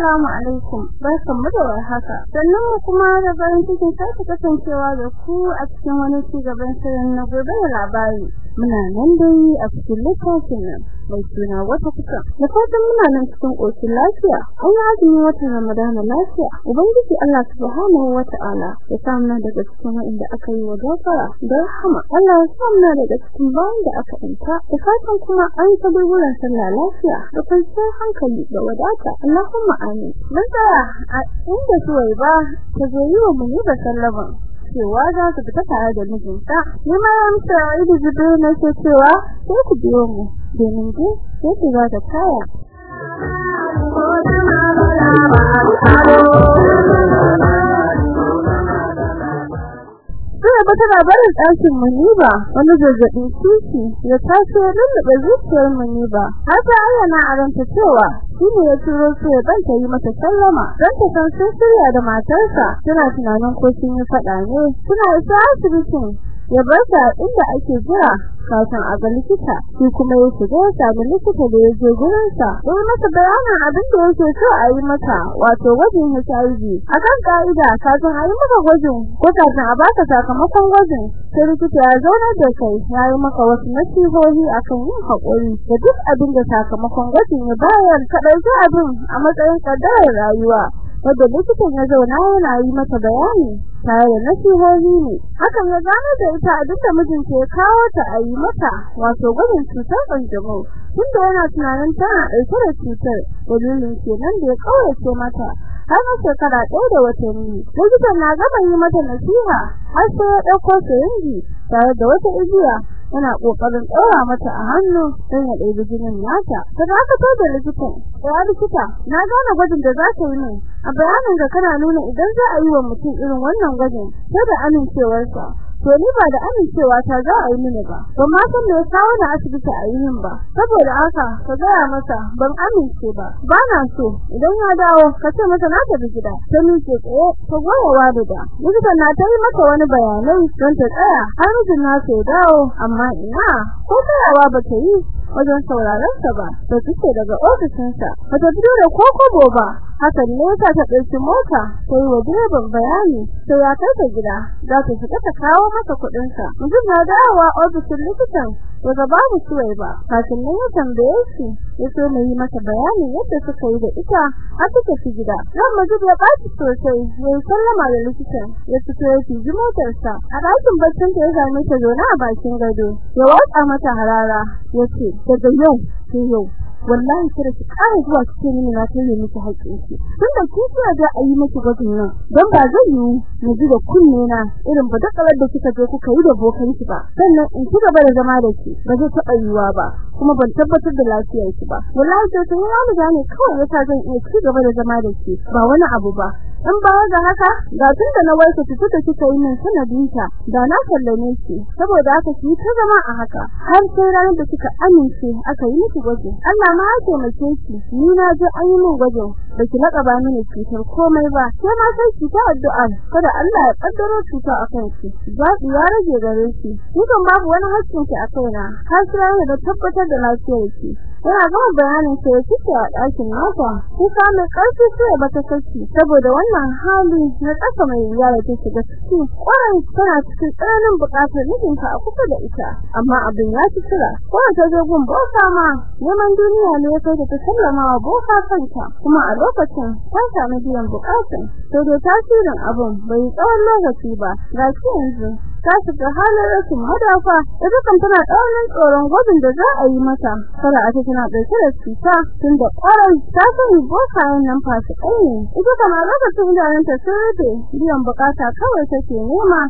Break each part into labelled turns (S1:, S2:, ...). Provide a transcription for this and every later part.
S1: Assalamu alaikum. Barkanmu da warhaka. Sannan kuma da farin cikin sake kasancewa da ku a cikin wani cigaban shirin na gobe labari. Muna nan dai a cikin littafin nan mai suna wata kuka da fatan muna nan cikin ƙoshin lafiya. An yi azumi watan ramadana lafiya. Ubangiji Allah subhanahu wa ta'ala ya samu na daga cikin wanda aka yi wa da rahama. Allah ya samu na daga cikin bayan da aka inta da fatan kuma an ta gurguran sallah lafiya da kwanciyar hankali da wadata. Allahumma amin. Mun tsaya a inda suwai ba ta zo yi wa mu da sallama cewa za su fita tare da mijinta. Ni ma ya musa ido zubi na ce cewa sai ku biyo mu domin dai sai ku za ta kaya Sai ba tana barin ɗakin Muniba wani zazzaɓin kishi ya taso ya lullube zuciyar Muniba har ta ayyana a ranta cewa shi ne ya turo su ya banta yi mata sallama. Don ta san sun shirya da matarsa tana tunanin ko sun yi faɗa ne. Suna isa asibitin ya bar ta inda ake jira kafin a ga likita. Shi kuma ya shiga ya sami likita da ya je gurin sa ya masa bayanin abin da yake so a yi mata wato gwajin HIV a kan ka'ida kafin a yi maka gwajin ko kafin a baka sakamakon gwajin sai likita ya zauna da kai ya yi maka wasu nasihohi akan yin haƙuri da duk abin da sakamakon gwajin ya bayar. Ka ɗauki abin a matsayin ƙaddarar rayuwa wadda likitan ya zauna yana yi mata bayani. Tare da nasihohi ne. Hakan ya gano da ita abin da mijinta ya kawo ta a yi mata wato gwajin cutar kanjamau tunda yana tunanin tana ɗauke da cutar dalilin kenan da ya kaurace mata. Har na shekara ɗaya da watanni likitan na gama yi mata nasiha har sai ya ɗauko sirinji tare da wata igiya. Yana ƙoƙarin ɗaura mata a hannu don ya ɗebi jinin nata. Ta dakatar da likitan ya likita na gane gwajin da za ta yi min. A bayanin da kana nuna idan za a yi wa mutum irin wannan gwajin sai da amincewarsa. To ni ba da amincewa ta za a yi mini ba. Ban ma san me ya kawo na asibiti a yi min ba. Saboda haka ka gaya masa ban amince ba. Ba na so. Idan ya dawo ka ce masa na tafi gida. Ta miƙe tsaye ta goyawa da da. Likitan na ta yi mata wani bayanai don ta tsaya. Har mijin na ya dawo amma ina? Ko tsayawa ba ta yi wajen sauraron sa ba ta fice daga ofishinsa. Ba ta fito da kokobo ba. Hakan ne yasa ta ɗauki mota ta yi wa direban bayani sai ya ta gida za ta fita ta kawo masa kuɗin sa mutum na dawowa ofishin likitan daga babu suwai ba. Kafin nan ya tambaye shi ya so yi masa bayani yadda suka yi da ita har suka fi gida. Nan mutum ya ɓaci sosai ya sallama da likitan ya fito ya fiji motarsa. A ɗakin baccin ta ya same ta zaune a bakin gado ya watsa mata harara ya ce daga yau sai yau. Wallahi kada ki ƙara zuwa cikin mini na tare miki haƙƙinki tun da kin kira da ayi miki gwajin nan don ba zan yi mu ji da kunne na irin ba dakalar da kika je kuka yi da bokanki ba. Sannan in ci gaba da zama da ki ba zai taɓa yiwuwa ba kuma ban tabbatar da lafiyarki ba. Wallahi to tun ya mu gane kawai yasa zan iya ci gaba da zama da ki ba wani abu ba. In ba ga haka ga tun da na warke ki da kika yi min sanadinta da na sallame ki. Saboda haka ki ta zama a haka har sai ranar da kika amince aka yi miki gwaji Allah ma ya taimake ki. Ni na je an yi min gwajin da ki laka ba mini cutar komai ba. Sai ma sai ki ta addu'a kada Allah ya kaddaro cuta akan ki zabi ya rage gare ki. Dukan babu wani hakkin ki a kaina har sai da tabbatar da lafiyar ki yana gama bayanin ya fice a ɗakin nasa kuka mai ƙarfi sai ba ta saki saboda wannan hali na ƙasa mai wuya da ta shiga ciki ƙwarai tana cikin tsananin buƙatar mijinta a kusa da ita. Amma abin ya ci kira. Kowa ta zo gun boka ma neman duniya ne ya ta sallama wa boka kanta. Kuma a lokacin ta sami biyan buƙatun sai tasirin abin bai tsawon lokaci ba. Ga yanzu. Ta shiga halin rashin madafa ita kan tana tsaunin tsoron gwajin da za a yi mata. Kada a ta tana ɗauke da cuta tun da ƙwarai ta sani bokayen nan fasikai ne. Ita kama lokacin idanunta sun rufe biyan buƙata kawai take nema.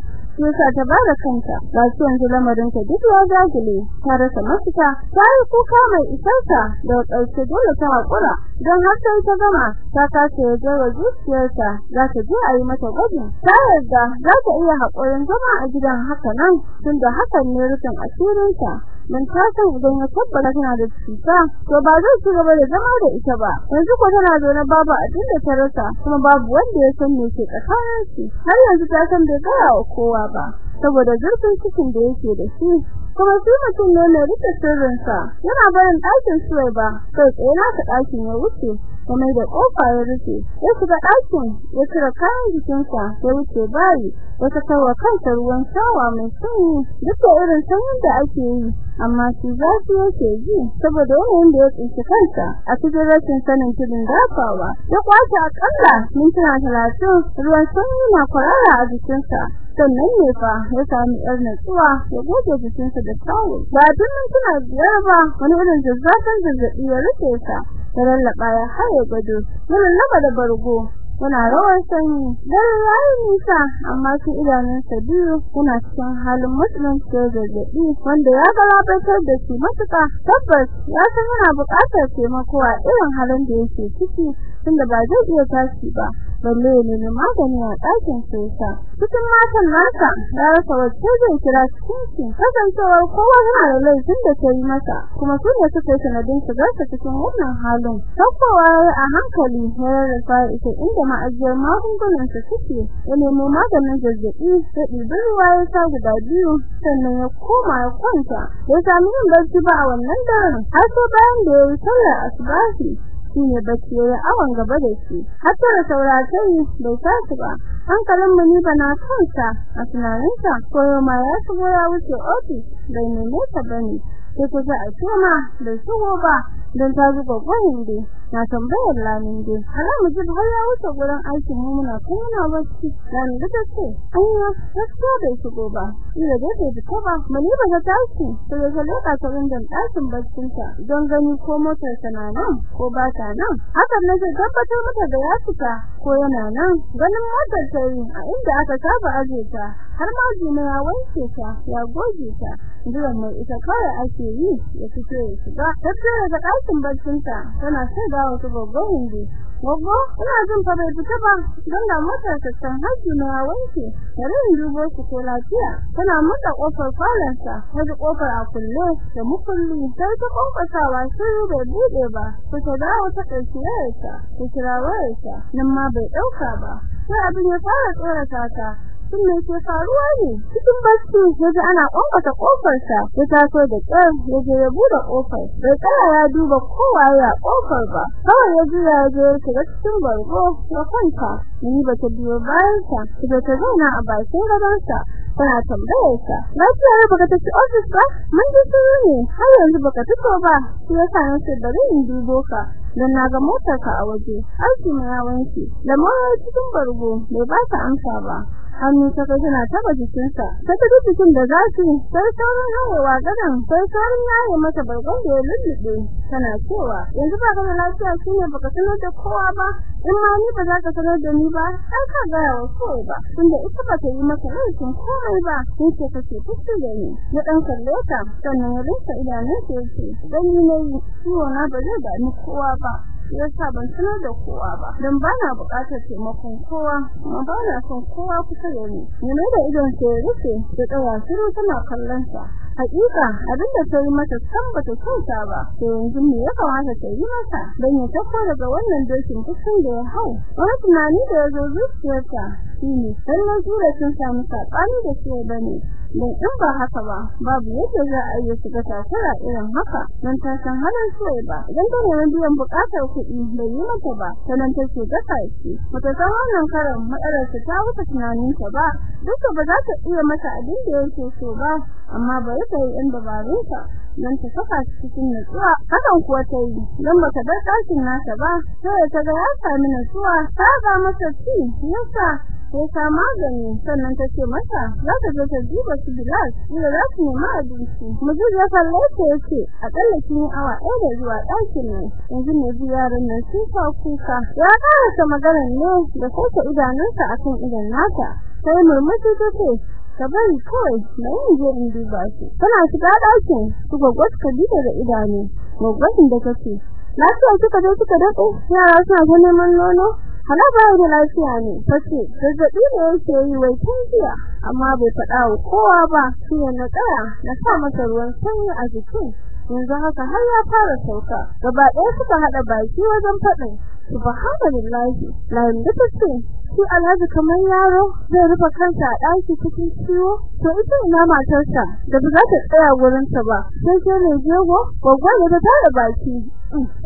S1: Yasa ta ba da kanta. Ga shi yanzu lamarin ta duk ya dagule ta rasa mafita ta yi kuka mai isarta da ƙarshe dole ta haƙura don har sai ta gama ta kace ya zuciyarta za ta je a yi mata gwajin. Ta yarda za ta iya haƙurin zama a gidan haka nan tunda hakan ne rufin asirinta. Mun ta san idan ya tabbata tana da cuta. To ba zai ci gaba da zama da ita ba. Yanzu ko tana zaune babu abin da ta rasa kuma babu wanda ya san me ke tsakanin su. Har yanzu ta san bai gaya wa kowa ba saboda zurfin cikin da yake da shi. Kuma shi mutum ne mai riƙe sirrinsa. Yana barin ɗakin suwai ba sai tsaye na ta ɗakin ya wuce kuma da ƙofa ya rufe. Ya shiga ɗakin ya cire kayan jikinsa ya wuce bayi ya kawo kansa ruwan shawa mai sanyi. Duk da irin sanyin da ake yi amma shi zafi yake ji saboda yanayin da ya tsinci kansa a cikin rashin sanin tudun dafawa ya ƙwace akalla mintuna talatin ruwan sanyi na kwarara a jikinsa. Sannan ne fa ya sami yar natsuwa ya goge jikinsa da tawo ba tun mintuna biyar ba wani irin zazzafin zazzaɓi ya rufe sa ya lallaba ya haye gado yana laba da bargo. Yana rawar sanyi. Dare yayi nisa amma su idanunsa biyu yana cikin halin musulunci zazzaɓi wanda ya galabaitar da shi matuƙa. Tabbas ya san yana buƙatar taimako a irin halin da yake ciki tunda ba zai iya tashi ba. Balle ya nemi magani a ɗakin sosa cikin matan nasa ya rasa wacce zai kira cikin kasancewar kowa yana da laifin da ta yi masa kuma su ne suka yi sanadin shigarsa cikin wannan halin. Saukowa a hankali ya rarrafa ita inda ma'ajiyar magungunan sa suke. Ya nemo maganin zazzaɓi ya ɗibi ruwa ya sha guda biyu sannan ya koma ya kwanta. Ya sami yin barci ba a wannan daren har sai bayan da ya yi sallar asubahi. Shine bacci yayi awan gaba da shi. Hatta da sauratai bai tashi ba. Hankalin mu ni bana kansa a tunaninsa koyo ma ya shigo ya wuce office bai neme ta ba ne sai ku za a tuma da shigo ba. Dan ta zuba gwanin dai. Na tambayar lamin dai har mu ji har ya wuce gurin aikin mu muna kuma bacci? Dan da take ayya gaskiya bai shigo ba. Ina da bai fita ba. Mani ba ta tashi. Sai ya leka ta windan ɗakin baccinta don gani ko motar ta na nan ko ba ta nan. Hakan ne zai tabbatar mata da ya fita ko yana nan. Ganin motar ta yi a inda aka saba aje ta har ma jina ya wanke ta ya goge ta. Jiran mai ita kawai ake yi ya fito ya shiga tattara da ɗakin baccinta tana shaida wasu babban hindi Gogo, ina jin fa bai fita ba, don da motar ta san haji na wanke. Tare in dubo su ko lafiya. Tana mata ƙofar falansa, ta ƙofar a kulle da mukulli. Sai ta kofasawa shiru bai buɗe ba. Ta dawo ta ɗauki wayarsa, ta kira wayarsa, nan ma bai ɗauka ba. Sai abin ya fara tsorata ta. Shin me ke faruwa ne. Cikin bacci yaji ana kwankwata ƙofar sa ya taso da ya je ya buɗe ƙofar bai tsaya ya duba kowa ya ƙofar ba. Kawai ya ya je ya shiga cikin bargo ya kwanta. Ni ba ta biyo bayan sa ta ta zauna a bakin gaban sa tana tambayar sa lafiya baka tafi office ba? Mun ji shiru ne. Har yanzu baka fito ba. Shi yasa na ce bari in dubo ka dan na ga motar ka a waje. Aiki mai yawanci da mawar cikin bargo bai ba ta amsa ba. Hannu ta kai tana taba jikinsa. Ta ta jikin da za su sai sauran hayewa gadan sai sauran yaye mata bargon da ya tana cewa yanzu ba ka da lafiya shine baka sanar da kowa ba. In ma ni ba za ka sanar da ni ba sai ka ga wa kowa ba. Tunda ita ba ta yi maka laifin komai ba sai ce kace fushi da ni. Na dan kalle ta sannan ya rinsa idanun sa ya ce dan ni ne ciwo na ba zai da ni kowa ba. Yasa ban sanar da kowa ba. Dan bana buƙatar taimakon kowa kuma bana son kowa kusa da ni. Ne da idon sa ya rufe da tsaya shiru tana kallon sa. Hakika abin da ta yi mata san bata kyauta ba. To yanzu me ya kamata ta yi mata? Dan ya tafi daga wannan dokin kusan da ya hau. Wani tunani da ya zo zuciyarta shine sannan zura sun samu saɓani da shi ba ne dan in ba haka ba babu yadda za a yi shiga takara irin haka dan ta san halin soyayya ba. Idan ta nemi biyan buƙatar kuɗi bai yi mata ba sanan ta ce gasa shi. Mata san wannan karan matsalar ta wuce tunanin ta ba duka ba za ta iya mata abin da yake so ba amma bari ta yi inda dabarunta dan ta saka cikin nutsuwa hakan kuwa ta yi dan bata bar ɗakin nasa ba sai ta ga ya sami nutsuwa ta ga masa ci yasa sai ta magani sannan ta ce mata za ta zo ta duba su bilas ina za su nemi abinci. Mujib ya kalle ta ya ce akalla kin yi awa ɗaya da zuwa ɗakin nan. Yanzu ne ji yaran nan sun sa kuka. Ya karasa maganar ne da sauke idanunsa akan idan nata. Sai murmushi ta ce ka bari kawai na yin je in duba su. Tana shiga ɗakin su gwagwat ka bi da idanu gwagwatin da kace lafiya kika je kika daɗe? Yara suna ta neman nono? Hala ba da lafiya ne tace zazzaɓi ne yake yi wai tun jiya amma bai faɗa wa kowa ba shi na tsaya na sa masa ruwan sanyi a jikin. Yanzu haka har ya fara sauka. Gaba ɗaya suka haɗa baki wajen faɗin subhanallahi. Lain da tace shi alhaji kamar yaro zai rufe kansa a ɗaki cikin ciwo? To ita ina matarsa da ba za ta tsaya wurin ta ba sai ke ne jego gwaggwa da ta tare baki.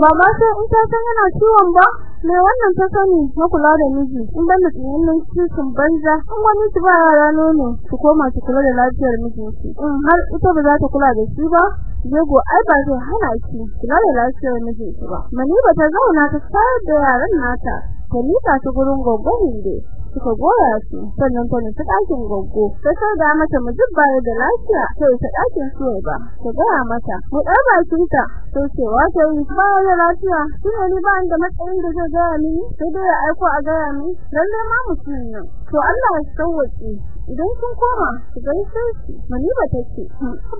S1: Mama sai in ta san yana ciwon ba? Me wannan ta sani na kula da miji. In ban da tsinin cikin banza in wani ki ba yara nono su koma su kula da lafiyar mijinki in har ita ba za ta kula da shi ba jego ai ba zai hana ki kula da lafiyar mijinki ba. Mani ba ta zauna ta sayar da yaran nata ta nika ta gurin gwaggwanin da suka goya su sannan ta ɗakin goggo. Ta da mata mujib baya da lafiya sai ta ɗakin su ba ta gaya mata mu ɗan bakin ta to cewa ta yi baya da lafiya. Ne ni ba da matsayin da zai gaya mini sai dai ya aiko a gaya mini. Lalle ma mutum nan. To Allah ya sauwaƙe. Idan sun koma su gaishe shi. Maniba take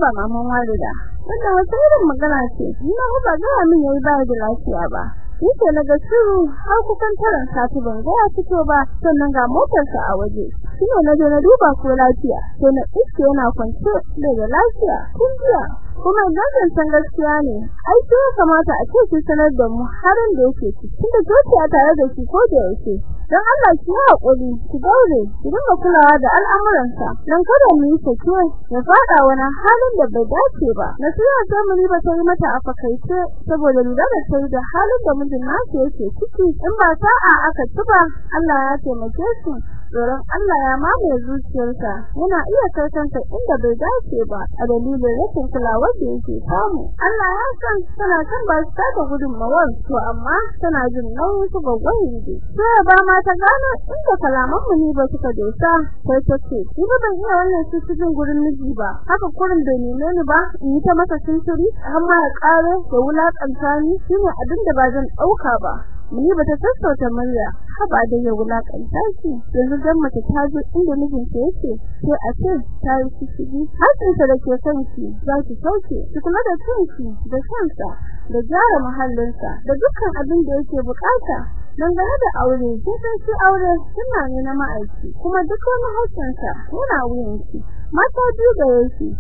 S1: ba maman walida wannan wata irin magana ce ni ma ba gaya min yayi baya da lafiya ba. Yake na ga shiru har kukan taran sati ban ga ya fito ba sannan ga motarsa a waje. Shine na na duba ko lafiya sai na iske yana kwance da lafiya. Kun jiya kuma idan san gaskiya ne ai sai kamata a ce ki sanar da mu harin da yake ciki tunda zuciya tare da shi ko da yake dan Allah ki haƙuri ki daure ki dinga kulawa da al'amuransa. Dan kada mu yi sake ya fada wani halin da bai dace ba. Nasiha sai mu ba ta yi mata a fakaice saboda lura da sai da halin da mijin nasu yake ciki. In ba sa'a aka tuba Allah ya taimake su tsoron Allah ya mamaye zuciyarsa. Yana iya kai kansa inda bai dace ba a dalilin rashin kulawa da yake samu. Allah ya san tana kan ba su ta gudunmawar to amma tana jin nauyin su gwagwayin ji sai ba ma ta gano inda kalaman mu ne ba suka dosa sai ta ce ni ba ban iya wannan cikin gurin miji ba. Haka kurin neme ni ba in ta masa sintiri amma ya kare da wulaƙanta ni. Shine abin da ba zan ɗauka ba. Ni ba ta sassauta murya. Haba da ya wulaƙanta shi. Yanzu dan mace ta zo inda mijinta yake sai a ce ta yi shishigi. Hakin sa da ke kanki za ki sauke. Ki kula da kanki da kansa da gyara muhallinsa da dukkan abin da yake buƙata. Dangane da aure san shi aure suna ne na ma'aiki kuma duk wani haƙƙinsa yana wuyanki mata biyu da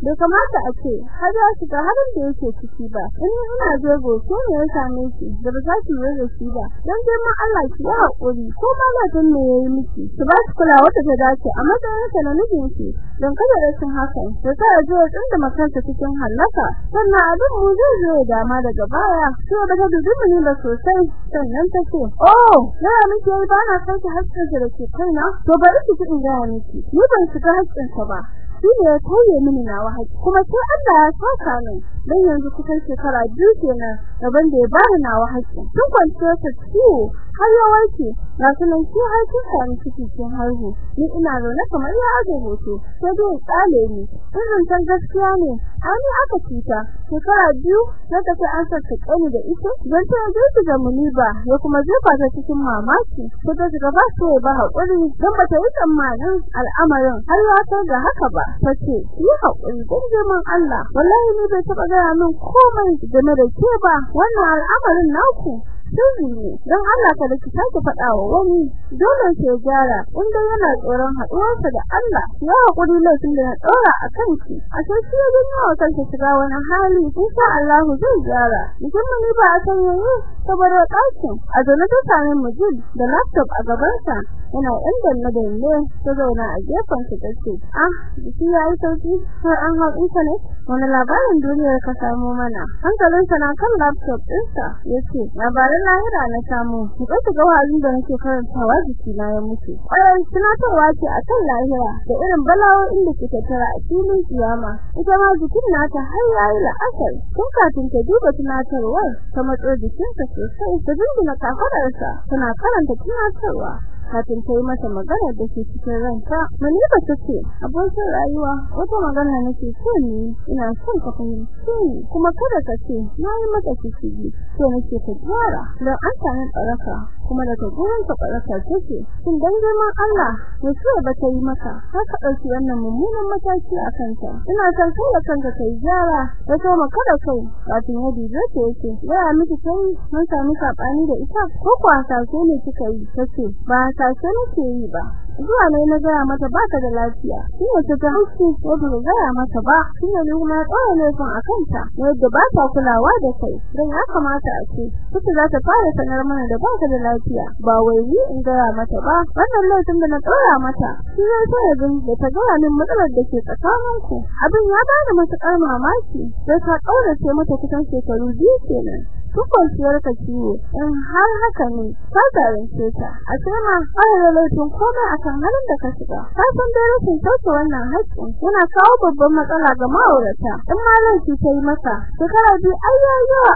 S1: da kamata a ce har ya shiga harin da yake ciki ba. In ina jego ko ne ya same shi da ba za ki yi da shi ba. Dan dai ma Allah ki ya haƙuri ko ma ladan me yayi miki ki ba shi kulawa ta dace a matsayin sa na mijinki. Dan kada rashin hakan da sa ya zo tsinda makansa cikin halaka sannan abin mu zai zo dama daga baya. Sai da ta ni da sosai. Sannan ta ce oh na miki ba na san ki hakkin da ke kaina. To bari ki in ga miki. Ni ban shiga hakkin ba. Shi ne ya koye mini nawa haƙi kuma sai Allah ya saka min. Dan yanzu kusan shekara biyu kenan gaban da ya bani nawa haƙi tun kwance ta ciwo har ya warke na sunan shi har kin sami ciki kin haihu. Ni ina zaune kamar ya aje hoto sai dai tsale ni. In san gaskiya ne an yi aka cuta. Shekara biyu na tafi an saka ni da ita don ta ta ga muniba ya kuma jefa ta cikin mamaki. Ta ta gaba sai ba haƙuri don ba ta yi tsammanin al'amarin har ya kai ga haka ba. Tace yi haƙuri don girman Allah wallahi ni bai taɓa gaya min komai game da ke ba. Wannan al'amarin naku sirri don Allah ka da ki sake faɗa wa wani dole sai gyara inda yana tsoron haɗuwarsa da Allah ya haƙuri laifin da ya ɗora a kanki. A sai shi ya gani wa kanki shiga wani hali insha Allah zai gyara. Musamman ni ba a san yayi saboda ɗakin a zaune ta sami mujib da laptop a gabansa. Yana ɗan danne danne ta zauna a gefen sa tace ah biki yayi sauƙi har an hau internet wani labarin duniyar ka samu mana? Hankalinsa na kan laptop ɗinsa ya ce labarin lahira na samu ku ga ga wazin da nake karantawa jiki na ya mutu. Ƙwarar tunatarwa ce akan lahira da irin bala'o'in da ke tattara a filin kiyama. Ita ma jikin nata har yayi la'asar tun kafin ta duba tunatarwar ta matso jikinta sosai ta dindina kafararsa tana karanta tunatarwa. Kafin ta yi masa magana da ke cikin ranka Maniba ta ce abokin rayuwa wata magana nake so ni ina son ka fahimce ni kuma kada ka ce na yi maka kishigi so nake ka gyara don an sami baraka kuma daga gurin ka baraka take shin dan girman Allah ya so ba ta yi maka? Haka ɗauki wannan mummunan mataki a kanta. Ina son kai da kanka kai gyara da so maka da kai. Kafin ya dube ta yake ya miki kai mun sami saɓani da ita? Ko kwa sashe ne kika yi? Tace ba sashe nake yi ba. Zuwa ne na gaya mata ba ta da lafiya. Shine ta ta haushi wanda ba gaya mata ba. Shine ne kuma ya tsaya ne kan akanta yadda ba ta kulawa da kai. Dan ya kamata a ce kuka za ta fara sanar mana da ba ta da lafiya. Ba wai ni in gaya mata ba. Wannan laifin da na tsora mata shi ne ta yabin da ta gaya min matsalar da ke tsakaninku. Abin ya bani matuƙar mamaki. Sai ta ƙaurace mata kusan shekaru biyu kenan. Tukon siyar ka ciwo. In har haka ne ka zalunce ta. A ma har da laifin komai akan halin da ka shiga. Ka san rashin sauke wannan haƙƙin yana kawo babban matsala ga ma'aurata. In ma laifi ta yi masa shekara biyu ai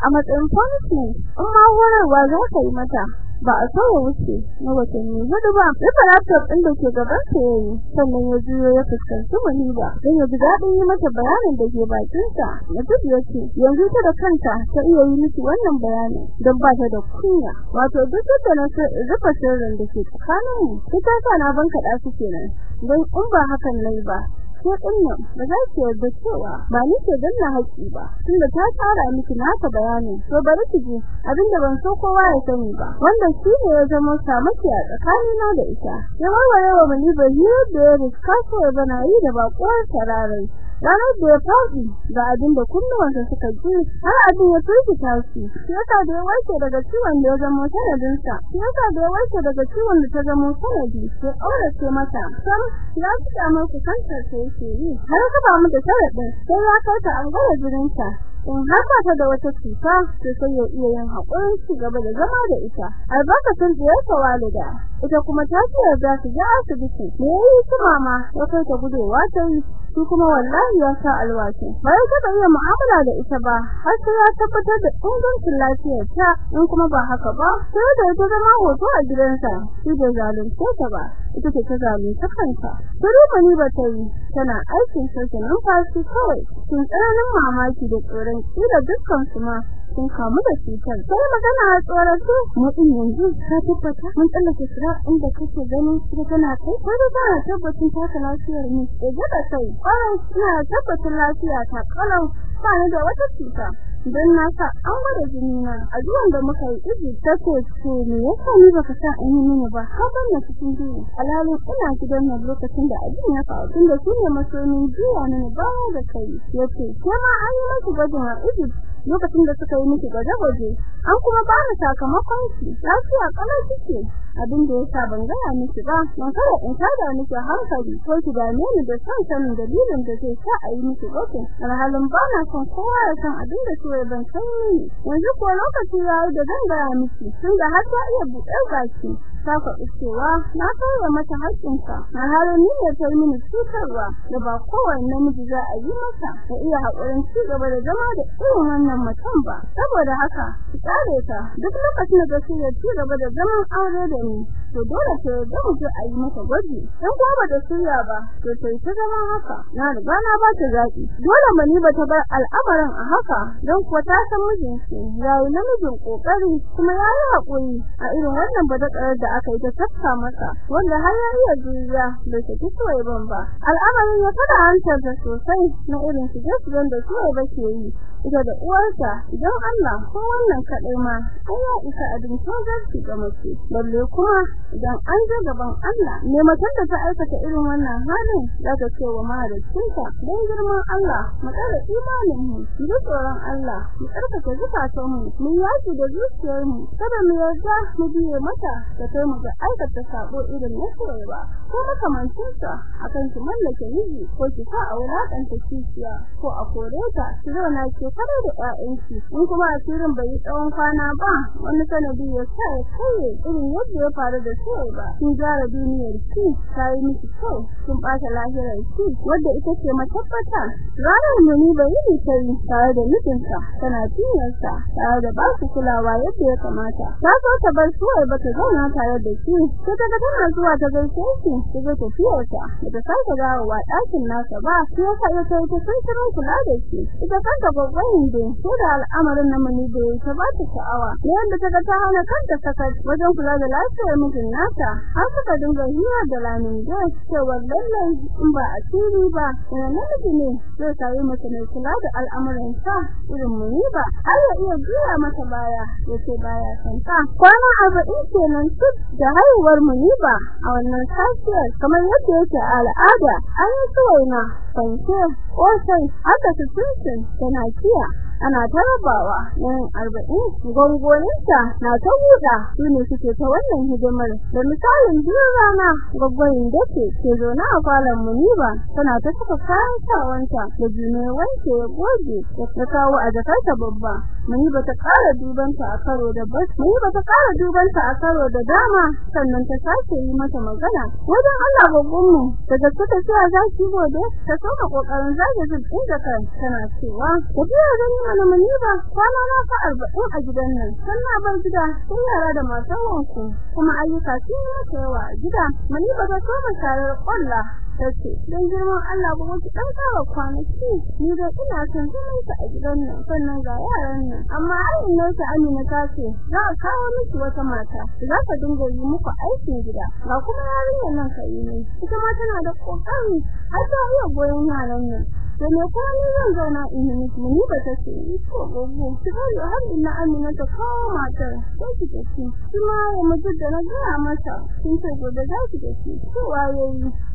S1: a matsayin punishment. In ma horarwa za ka yi mata. Ba a ya wuce na watanni huɗu ba. Rufe laptop ɗin da ke gaban sa yayi sannan ya juyo ya fuskanci Muniba don ya ji daɗin yi mata bayanin da ke bakin sa Najib ya ce yanzu ta da kanta ta iya yi miki wannan bayanin don ba ta da kunya. Wato duk da na rufe sirrin da ke tsakanin mu ita sa na banka da su kenan. Don in ba hakan na yi ba ko ɗin nan ba za ki yarda cewa ba ni ke danna haƙi ba tunda ta tsara miki naka bayani to bari ki ji abin da ban so kowa ya sani ba wanda shi ne ya zama samaki a tsakanina da ita. Ya warware wa mani ba yi da ya riska ya bana yi da bakuwar tararai ranar da ya faɗi ga abin da kunnuwansa suka ji har abin ya shi shi yasa da ya warke daga ciwon da ya zama sanadinsa. Yasa da ya warke daga ciwon da ta zama sanadi ya ƙaurace mata sam ya fi damar kusantar sa yake yi. Har ka ba mu da sharaɗin sai ya kai ta an gara jirinta in har ba ta da wata cuta to sai ya iya yin haƙurin ci gaba da zama da ita. Albarkacin da ya walida ita kuma ta ce za ta je asibiti. Me yayi su mama? Ya kai ta gudewa ta yi. Shi kuma wallahi ya sa alwashi. Bai ta iya mu'amala da ita ba har sai ya tabbatar da ingancin lafiyar ta in kuma ba haka ba sai da ita zama hoto a gidansa shi da zalunce ta ba ita ce ta zalunce kanta. Sai mani ba ta yi tana aikin sauke numfashi kawai sun tsananin mamaki da tsoron kila dukkan su ma sun kamu da cutar. Sai magana a tsoratu mu din yanzu ka tabbata mun tsallake sira inda kake ganin ita tana kai? Ko da tana tabbacin ta lafiyar ni da gaba sai ƙwarai ina tabbatar lafiya ta kalau. Ba ni da wata cuta. Dan na sa an jini na a zuwan da muka yi iji take ce me yasa ni baka sa an yi mini ba? Har ban na cikin duhu. Alhalin ina gidan nan lokacin da abin ya faru tunda su ne masomin jiya na ba da kai. Yace ke ma an yi miki gwajin a iji lokacin da suka yi miki gwaje-gwaje an kuma ba ni sakamakon ki. Lafiya kalau kike. Abin da yasa ban gaya miki ba don kada in tada miki hankali ko ki dame ni da son sanin dalilin da zai sa a yi miki gwajin. Alhalin ba na son kowa ya san abin da kawai ban san ni. Yanzu ko lokaci yayi da zan miki tunda har ta iya buɗar baki. Ta faɗi cewa na fara mata haƙƙinsa na halin ne ta mini cutarwa da ba kowane namiji za a yi masa da iya haƙurin ci gaba da zama da irin wannan mutum ba. Saboda haka ki tsare ta. Duk lokacin da ta ci gaba da zaman aure da ni to dole ta yarda mu je a yi mata gwaji. Dan kuma ba da shirya ba to sai ta zama haka. Na riga na ba ta zaki dole mani ba ta bar al'amarin a haka don kuwa ta san mijinki. Yayi namijin ƙoƙari kuma yayi haƙuri. A irin wannan badakarar da aka yi ta tafka masa wanda har ya iya juriya da ta kisoye ban ba. Al'amarin ya fada hantarsa sosai na irin shige-shigen da suwaye ba ke yi. Ita da uwarta idan Allah ko wannan kaɗai ma ai ya isa abin tozarci ga mace balle kuma idan an je gaban Allah ne matan da ta aikata irin wannan halin za ta ce wa mahaifinta don girman Allah mu tsara imanin mu mu tsoron Allah mu tsarkake zukatan mu mu yaki da zuciyar mu kada mu yarda mu biye mata da kai mu ga aikata sabo irin na soyayya. Ko makamancin sa akan ki mallake miji ko ki sa a wulaƙanta kishiya ko a kore ta ki zauna ki kare da ƴaƴanki. In kuma asirin bai tsawon kwana ba wani sanadi ya sa ya kai irin yadda ya faru da soyayya ba. Kin gyara duniyar ki ta yi miki kyau kin ɓata lahirar ki wadda ita ce matabbata. Ranar muni bai yi ta yi tare da mijinta tana tinyarsa tare da ba su kulawa yadda ya kamata. Ta so ta bar suwai ba ta zauna tare da shi sai ta ga tana zuwa ta gaishe shi ta ga tafiyarta da ta sake dawowa ɗakin nasa ba sai ya ya kai ta sansarin kula da shi ita kanta gwagwayin da ko da al'amarin na muni da ya ta ba ta sha'awa ne yadda ta ga ta hana kanta sakat wajen kula da lafiyar mijin nata har suka dinga hira da lamin da cewa lallai in ba asiri ba ina namiji ne zai sayi mace mai kula da al'amuran sa irin muni ba har ya iya juya mata baya ya ce baya san ta kwana arba'in kenan duk da haihuwar muni ba a wannan safiyar kamar yadda yake al'ada an yi suwaina fanke kosai haka su tuntun da nakiya ana tarabawa yan arba'in. Gongoninta na ta huda su ne suke ta wannan hidimar. Da misalin biyu rana gwaggwayin da ke ke zaune a falon muniba tana ta saka kayan sawanta da jini wanke ya goge da kawo a jakarta babba. Muniba ta kara dubanta a karo da bas muniba ta kara dubanta a karo da dama sannan ta sake yi mata magana. Wajen Allah babbanmu daga suka cewa za ki gode ta saka ƙoƙarin zage zubin da kan tana cewa tafiya gani mana muniba kwana na fa arba'in a gidan nan sannan bar gida sun yara da matan wanku kuma ayyuka sun yi yawa a gida. Muniba ta soma sharar kwalla tace dan girman Allah ba ki dan kawo kwanaki. Ni da ina son zaman a gidan nan sannan ga yaran nan. Amma ai ne ta Amina ta ce za a kawo miki wata mata za ta dinga yi muku aikin gida. Ga kuma yarinyar nan kai ne ita ma tana da ƙoƙari har ta iya goyon yaran nan. Da me kuma zan zauna in yi ni ba ta ce ko gogo ki bari har ina Amina ta kawo matar. Sai ki tafi kuma ya mutu da na gaya masa. Kin ce gobe za ki tafi to waye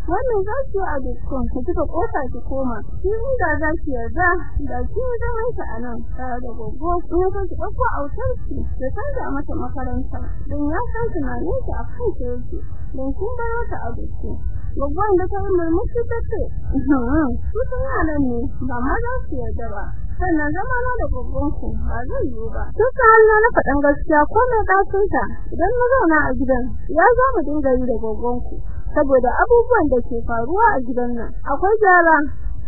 S1: wannan za ki a dukkan ku. Kika ƙofa ki koma. In da za ki yarda da ki zaman ta a nan tare da gogo in ka ki ɗauko autar ki da canza mata makaranta. Dan ya san tunanin ki akan ki yake dan kin baro ta a dukkan Babban da ta murmushi ta ce, "Su suna nan ne, ba ma za su yarda ba." sannan zama na da ku ba zai yiwu ba. Tun ta hannu na faɗan gaskiya ko mai ɗacinta idan na zauna a gidan ya zo mu dinga yi da ku saboda abubuwan da ke faruwa a gidan nan akwai gyara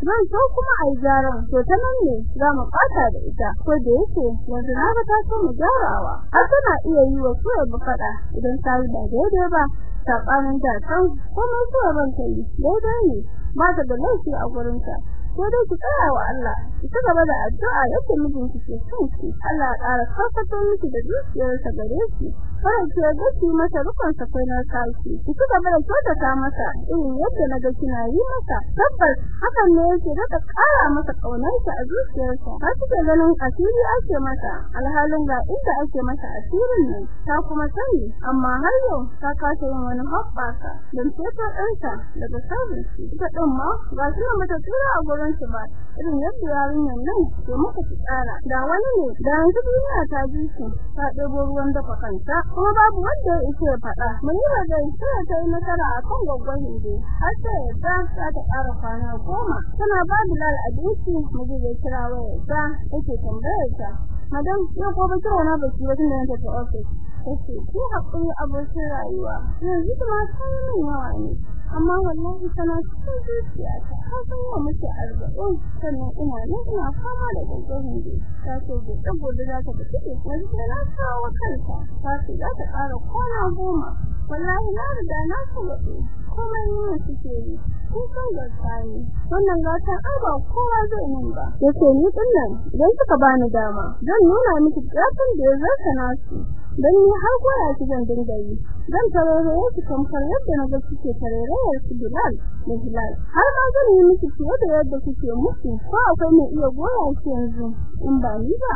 S1: zan so kuma ai gyaran to ta nan ne za mu fata da ita ko da yake yanzu na ga ta so mu gyarawa har tana iya yi wa kowa mu faɗa idan ta yi ba daidai ba sabanin da kan kuma so ban ta yi. Daidai ne. Ba ta da laifi a gurinta ko dai ki tsaya wa Allah. Ci gaba da addu'a yadda mijinki ke son ki Allah ya ƙara farfaɗo miki da dukiyarsa gare ki kada ki yarda ki masa rukun sa kai na kaki ki ci gaba da kyautata masa irin yadda na ga kina yi masa. Tabbas hakan ne yake daɗa ƙara masa ƙaunarsa a zuciyarsa. Har kike ganin asiri ake masa alhalin ga inda ake masa asirin nan. Ta kuma sani amma har yau ta kasa yin wani hoɓɓasa don ceto ɗansa daga sabinci ita ɗin ma ga shi mata tura a gurin su ba. Irin yadda yarinyar nan ke muka tsara. Da wani ne da yanzu duniya ta ji su ta ɗebo ruwan dafa kanta kuma babu wanda ya ishe faɗa. Mun yi zai sai ta yi nasara a kan gwaggon hinde har sai za ta ƙara kwana goma. Tana ba Bilal abinci miji zai kira wayarsa yake tambayar ta madam yau ko ba kira na ba tun da nake ta office ya ce ki haƙuri abokin rayuwa. Yanzu kuma ta yi min yawa ne. Amma wallahi tana cikin zuciya ta ka san wa muke arba'in sannan ina nan ina fama da gaggarin da ta ce da saboda za ta fita yanzu sai na kawo kanta. Ta ce za ta ƙara kwana goma. Wallahi na riga na sauke komai yi min suke yi kun san gaskiya ne wannan gatan ai ba kowa zai min ba. Yace ni ɗin nan idan suka bani dama zan nuna miki gatan da ya zarta nasu dan ni har goya ki zan dinga yi. Zan tarere ki kamfar yadda na ga kike tarerayar su Bilal da Hilal har ma zan yi miki fiye da yadda kike musu. Ko akwai mai iya goya ki yanzu? In ba ni ba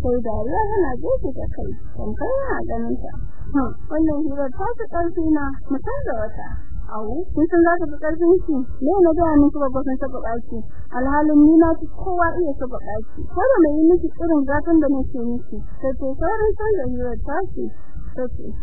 S1: sai dariya yana gefe da kai. Kamfar yana ganin ta. Wannan hira ta fi ƙarfi na da wata. Awu kun san za ka fi ƙarfin ki ne na ga miki babban san saba baki? Alhalin ni na ci kowa iya saba baki. Kada mai yi miki irin gatan da nake miki sai to sauran san da hira ta take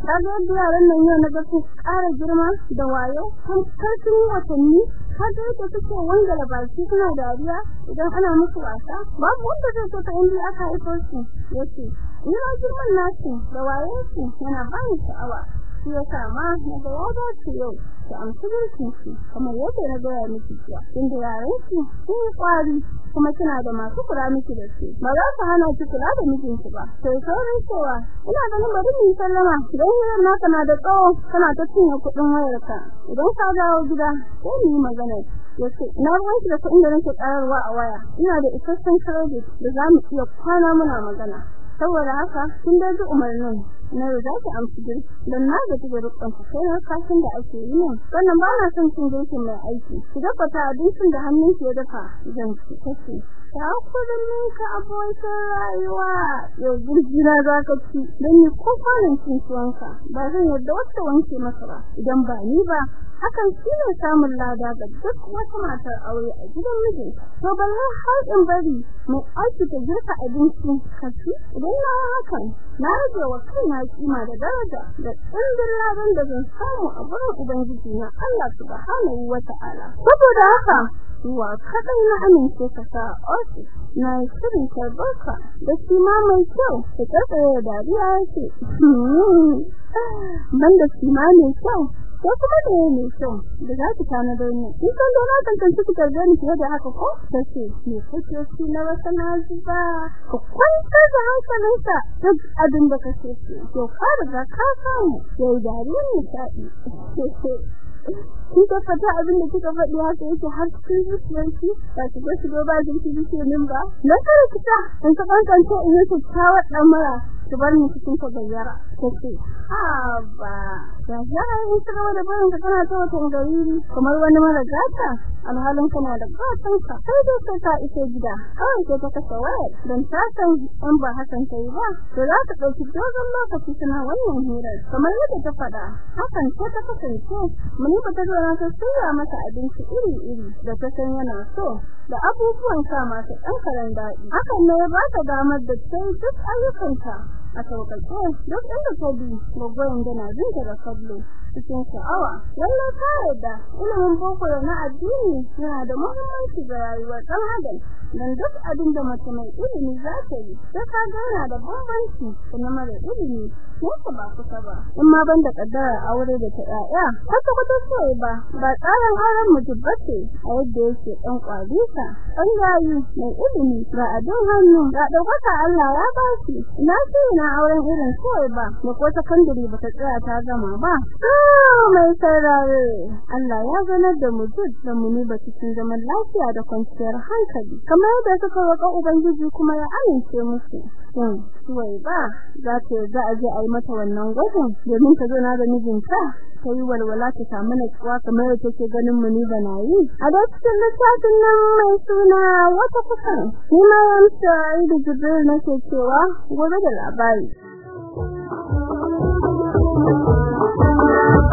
S1: kaga yaran nan yau na ga su ƙara girma da wayo kan ƙarfin watanni kaga yadda suke wangala baki suna dariya idan ana musu wasa. Babu wanda zai so ta inda aka haifo su ya ce ina girman nasu da wayo su yana bani sha'awa. Shi yasa ma na ga ya dace yau. Ki amsa birkin shi kamar yadda na gaya miki jiya. Inda yaran ki sun yi kwari kuma kina da masu kula miki da su. Ba za su hana ki kula da mijinki ba. Sai sauran cewa ina ganin bari mu sallama. Dan hirar na da tsawo kana ta cinye kuɗin wayarka. Idan ka dawo gida sai mu yi magana. Yace na ruwan da kuɗin da nake ƙararwa a waya. Ina da isasshen credit da za mu iya kwana muna magana. Saboda haka kin da umarnin. Na riga ki amshi girki. Dan na ga da rukun ku sai har kashin da ake yi min. Wannan ba na son cin girkin mai aiki. Ki dafa ta abincin da hannun ki ya dafa zan ci. Kace ta kuɗin ka abokin rayuwa. Yau girgina za ka ci. Dan ni ko kwanan cin tuwanka ba zan yarda wata wanke masa ba. Idan ba ni ba hakan shi ne samun lada ga duk wata matar aure a gidan mijinta. To balle har in bari mai aiki ta girka abinci kaci idan na hakan na rage wa kaina kima da daraja da tsindin ladan da zan samu a gurin ubangiji na Allah subhanahu wa ta'ala. Saboda haka wa kadai na amince ka sa ofis na shirin karbarka da shi ma mai kyau karkare da dariya yake. Banda shi ma mai kyau ko kuma da ne so da za ki tana da ni. In san da na tantance ki tarbe ni fiye da haka ko? Tace me kake shi na rasa na zuba? Ko kwanta da hankalinka duk abin da kake so. To ka riga ka samu yayi dariya ne sai kin ka fata abin da kika faɗi haka yake har cikin zuciyarki ba ki ga shigo ba jinki zuciyar min ba. Na kare kita in ka kankance in yi kyakkyawar damara ki bar ni cikin ka gayyara. Kace a ba ya ya in ka da kana ta wata gari kamar wani mara gata alhalin kana da gatan ka sai da sai ka ise gida. Kawai ke ta kasa wayar dan ta san in ba hakan kai ba to za ta ɗauki dogon lokaci tana wannan hirar kamar yadda ta faɗa. Hakan ce ta kasance mun ba ta zo ta tsaya masa abinci iri-iri da ta san yana so da abubuwan sa masu ɗan karen daɗi. Hakan ne ba ta damar da ta yi duk ayyukanta. A sauƙaƙe duk inda ta bi gwagwayin da na jin da kallo cikin sha'awa. Lallai ta yarda ilimin boko da na addini yana da muhimmanci ga rayuwar ɗan adam. Dan duk abin da mace mai ilimi za ta yi sai ka gana da bambanci da na mara ilimi. Ko ba kusa ba in ma ban da kaddara aure da ta ƴaƴa haka ba ta so ba. Ba tsarin auren mutum bace a yadda yake ɗan kwalisa ɗan yayi mai ilimi. Ga abin hannu ga ɗaukaka Allah ya ba shi. Ina ce na auren irin so ba da ko sakandare ba ta tsaya ta gama ba. Mai saurare Allah ya ganar da mu da mu ne ba cikin zaman lafiya da kwanciyar hankali. Kamar yadda suka roƙa ubangiji kuma ya amince musu. Shin suwai ba za ta za a je a yi mata wannan gwajin? Domin ta zo na da mijinta ta yi walwala ta samu natsuwa kamar yadda take ganin mu ni bana yi. A da cikin littafin nan mai suna wata kusan ni ma da nake cewa gobe da labari.